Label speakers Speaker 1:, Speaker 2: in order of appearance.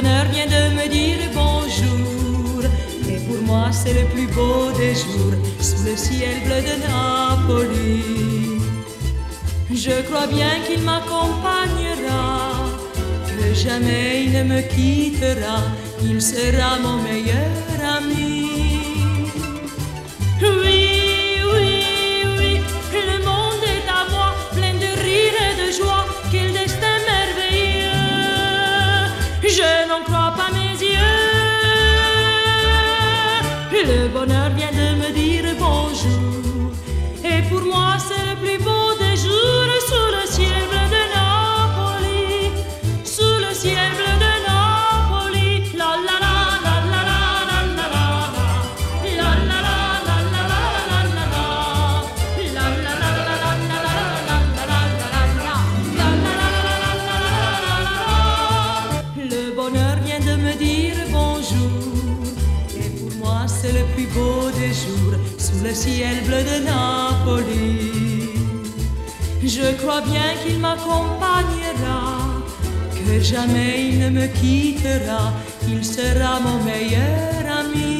Speaker 1: Bonheur vient de me dire bonjour. Et pour moi, c'est le plus beau des jours sous le ciel bleu de Napoli. Je crois bien qu'il m'accompagnera, que jamais il ne me quittera. Il sera mon meilleur ami. Je n'en crois pas mes yeux. Le bonheur vient de me beau des jours sous le ciel bleu de Napoli. Je crois bien qu'il m'accompagnera, que jamais il ne me quittera, il sera mon meilleur ami.